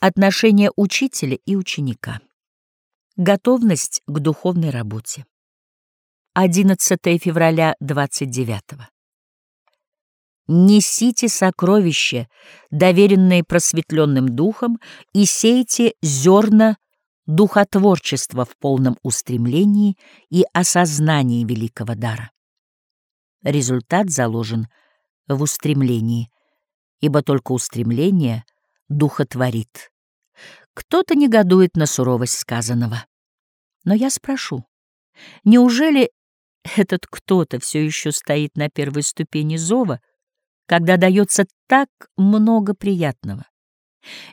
Отношение учителя и ученика. Готовность к духовной работе. 11 февраля 29 -го. Несите сокровища, доверенные просветленным духом, и сейте зерна духотворчества в полном устремлении и осознании великого дара. Результат заложен в устремлении, ибо только устремление духотворит. Кто-то негодует на суровость сказанного. Но я спрошу, неужели этот кто-то все еще стоит на первой ступени зова, когда дается так много приятного?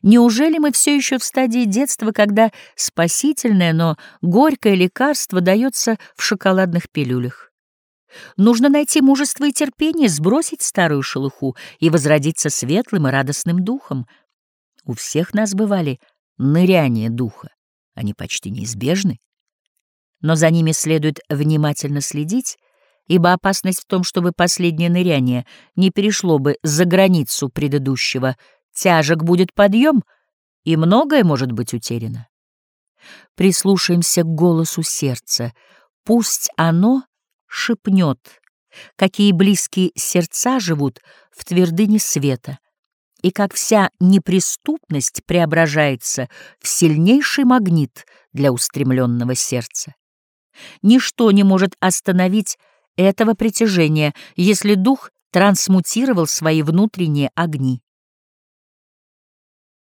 Неужели мы все еще в стадии детства, когда спасительное, но горькое лекарство дается в шоколадных пилюлях? Нужно найти мужество и терпение, сбросить старую шелуху и возродиться светлым и радостным духом. У всех нас бывали ныряния духа, они почти неизбежны. Но за ними следует внимательно следить, ибо опасность в том, чтобы последнее ныряние не перешло бы за границу предыдущего, тяжек будет подъем, и многое может быть утеряно. Прислушаемся к голосу сердца, пусть оно шепнет, какие близкие сердца живут в твердыне света, и как вся неприступность преображается в сильнейший магнит для устремленного сердца. Ничто не может остановить этого притяжения, если дух трансмутировал свои внутренние огни.